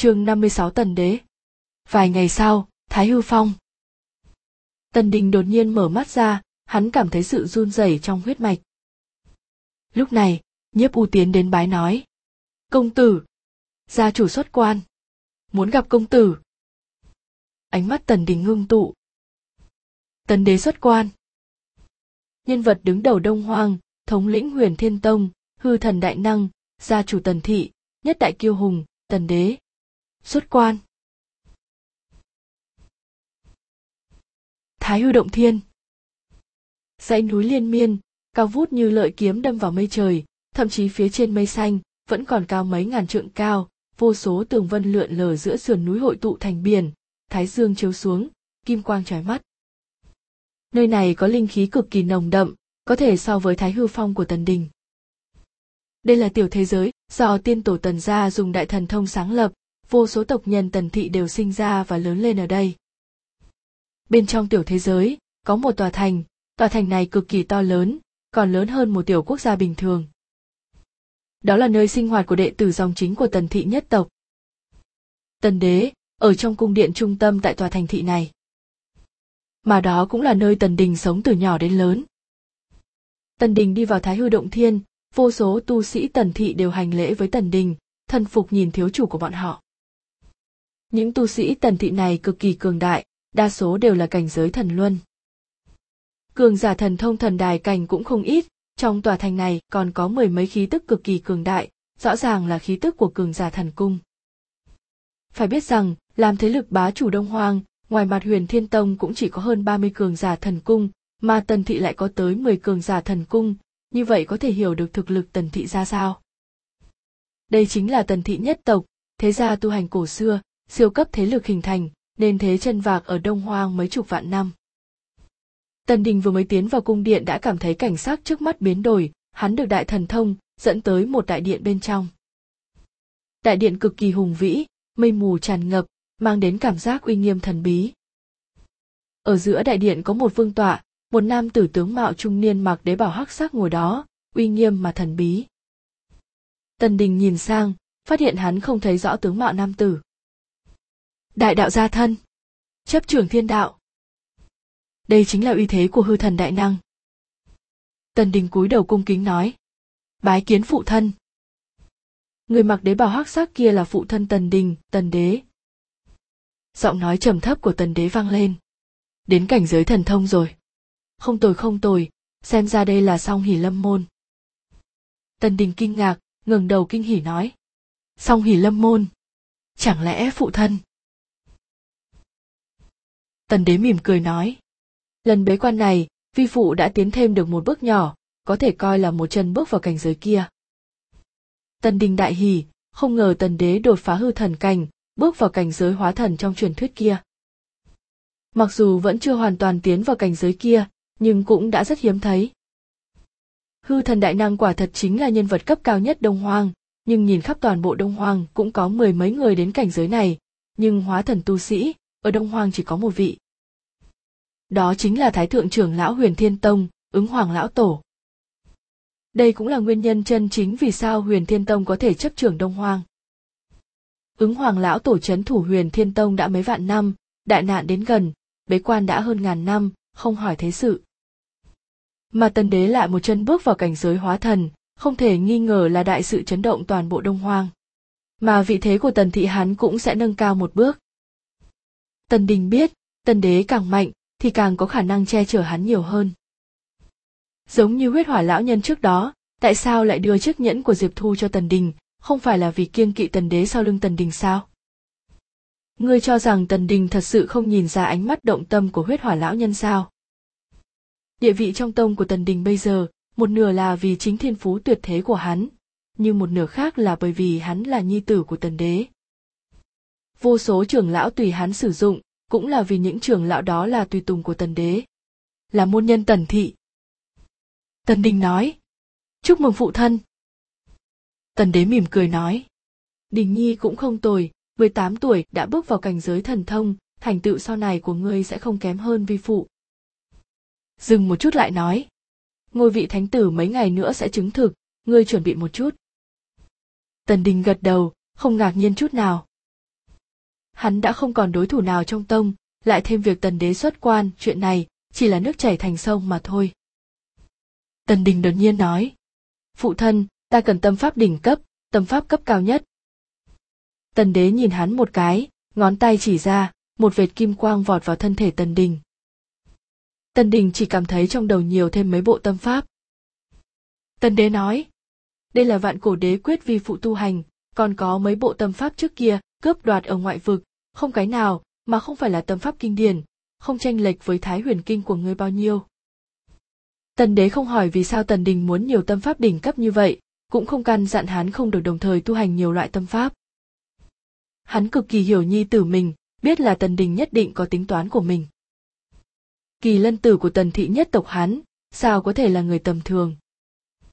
chương 56 tần đế. Vài ngày sau, Thái Hư Phong. Tần Đình đột nhiên mở mắt ra, hắn cảm thấy sự run rẩy trong huyết mạch. Lúc này, nhiếp u tiến đến bái nói. Công tử! Gia chủ xuất quan. Muốn gặp công tử. Ánh mắt Tần Đình ngưng tụ. Tần đế xuất quan. Nhân vật đứng đầu Đông Hoang, thống lĩnh huyền thiên tông, hư thần đại năng, gia chủ tần thị, nhất đại kiêu hùng, tần đế. Xuất quan. Thái hư động thiên. Dãy núi liên miên, cao vút như lợi kiếm đâm vào mây trời, thậm chí phía trên mây xanh vẫn còn cao mấy ngàn trượng cao, vô số tường vân lượn lờ giữa sườn núi hội tụ thành biển, thái dương chiếu xuống, kim quang trói mắt. Nơi này có linh khí cực kỳ nồng đậm, có thể so với thái hư phong của tần đình. Đây là tiểu thế giới do tiên tổ tần gia dùng đại thần thông sáng lập, vô số tộc nhân tần thị đều sinh ra và lớn lên ở đây. Bên trong tiểu thế giới, có một tòa thành, tòa thành này cực kỳ to lớn, còn lớn hơn một tiểu quốc gia bình thường. Đó là nơi sinh hoạt của đệ tử dòng chính của tần thị nhất tộc. Tần đế, ở trong cung điện trung tâm tại tòa thành thị này. Mà đó cũng là nơi tần đình sống từ nhỏ đến lớn. Tần đình đi vào thái hư động thiên, vô số tu sĩ tần thị đều hành lễ với tần đình, thần phục nhìn thiếu chủ của bọn họ. Những tu sĩ tần thị này cực kỳ cường đại, đa số đều là cảnh giới thần luân. Cường giả thần thông thần đài cảnh cũng không ít, trong tòa thành này còn có mười mấy khí tức cực kỳ cường đại, rõ ràng là khí tức của cường giả thần cung. Phải biết rằng, làm thế lực bá chủ Đông Hoang, ngoài mặt huyền thiên tông cũng chỉ có hơn 30 cường giả thần cung, mà tần thị lại có tới 10 cường giả thần cung, như vậy có thể hiểu được thực lực tần thị ra sao. Đây chính là tần thị nhất tộc, thế gia tu hành cổ xưa, siêu cấp thế lực hình thành, nên thế chân vạc ở Đông Hoang mấy chục vạn năm. Tần Đình vừa mới tiến vào cung điện đã cảm thấy cảnh sắc trước mắt biến đổi, hắn được đại thần thông, dẫn tới một đại điện bên trong. Đại điện cực kỳ hùng vĩ, mây mù tràn ngập, mang đến cảm giác uy nghiêm thần bí. Ở giữa đại điện có một vương tọa, một nam tử tướng mạo trung niên mặc đế bảo hắc sắc ngồi đó, uy nghiêm mà thần bí. Tần Đình nhìn sang, phát hiện hắn không thấy rõ tướng mạo nam tử. Đại đạo gia thân, chấp trưởng thiên đạo. Đây chính là uy thế của hư thần đại năng. Tần Đình cúi đầu cung kính nói. Bái kiến phụ thân. Người mặc đế bào hắc sắc kia là phụ thân Tần Đình, Tần Đế. Giọng nói trầm thấp của Tần Đế vang lên. Đến cảnh giới thần thông rồi. Không tồi không tồi, xem ra đây là song hỉ lâm môn. Tần Đình kinh ngạc, ngẩng đầu kinh hỉ nói. Song hỉ lâm môn. Chẳng lẽ phụ thân? Tần đế mỉm cười nói. Lần bế quan này, vi phụ đã tiến thêm được một bước nhỏ, có thể coi là một chân bước vào cảnh giới kia. Tần đình đại hỉ, không ngờ tần đế đột phá hư thần cảnh, bước vào cảnh giới hóa thần trong truyền thuyết kia. Mặc dù vẫn chưa hoàn toàn tiến vào cảnh giới kia, nhưng cũng đã rất hiếm thấy. Hư thần đại năng quả thật chính là nhân vật cấp cao nhất Đông Hoang, nhưng nhìn khắp toàn bộ Đông Hoang cũng có mười mấy người đến cảnh giới này, nhưng hóa thần tu sĩ, ở Đông Hoang chỉ có một vị. Đó chính là Thái Thượng trưởng lão Huyền Thiên Tông, ứng Hoàng Lão Tổ. Đây cũng là nguyên nhân chân chính vì sao Huyền Thiên Tông có thể chấp trưởng Đông Hoang. Ứng Hoàng Lão Tổ chấn thủ Huyền Thiên Tông đã mấy vạn năm, đại nạn đến gần, bế quan đã hơn ngàn năm, không hỏi thế sự. Mà Tần Đế lại một chân bước vào cảnh giới hóa thần, không thể nghi ngờ là đại sự chấn động toàn bộ Đông Hoang. Mà vị thế của Tần Thị hắn cũng sẽ nâng cao một bước. Tần Đình biết, Tần Đế càng mạnh, thì càng có khả năng che chở hắn nhiều hơn. Giống như huyết hỏa lão nhân trước đó, tại sao lại đưa chiếc nhẫn của Diệp Thu cho Tần Đình, không phải là vì kiêng kỵ Tần Đế sau lưng Tần Đình sao? Ngươi cho rằng Tần Đình thật sự không nhìn ra ánh mắt động tâm của huyết hỏa lão nhân sao? Địa vị trong tông của Tần Đình bây giờ, một nửa là vì chính thiên phú tuyệt thế của hắn, nhưng một nửa khác là bởi vì hắn là nhi tử của Tần Đế. Vô số trưởng lão tùy hắn sử dụng, cũng là vì những trưởng lão đó là tùy tùng của Tần Đế. Là môn nhân Tần Thị. Tần Đình nói, chúc mừng phụ thân. Tần Đế mỉm cười nói, Đình Nhi cũng không tồi, 18 tuổi đã bước vào cảnh giới thần thông, thành tựu sau này của ngươi sẽ không kém hơn vi phụ. Dừng một chút lại nói. Ngôi vị thánh tử mấy ngày nữa sẽ chứng thực, ngươi chuẩn bị một chút. Tần Đình gật đầu, không ngạc nhiên chút nào hắn đã không còn đối thủ nào trong tông, lại thêm việc tần đế xuất quan, chuyện này chỉ là nước chảy thành sông mà thôi. Tần đình đột nhiên nói, phụ thân, ta cần tâm pháp đỉnh cấp, tâm pháp cấp cao nhất. Tần đế nhìn hắn một cái, ngón tay chỉ ra, một vệt kim quang vọt vào thân thể tần đình. Tần đình chỉ cảm thấy trong đầu nhiều thêm mấy bộ tâm pháp. Tần đế nói, đây là vạn cổ đế quyết vi phụ tu hành, còn có mấy bộ tâm pháp trước kia, cướp đoạt ở ngoại vực không cái nào, mà không phải là tâm pháp kinh điển, không tranh lệch với thái huyền kinh của ngươi bao nhiêu. Tần đế không hỏi vì sao tần đình muốn nhiều tâm pháp đỉnh cấp như vậy, cũng không căn dặn hắn không được đồng thời tu hành nhiều loại tâm pháp. Hắn cực kỳ hiểu nhi tử mình, biết là tần đình nhất định có tính toán của mình. Kỳ lân tử của tần thị nhất tộc hắn, sao có thể là người tầm thường?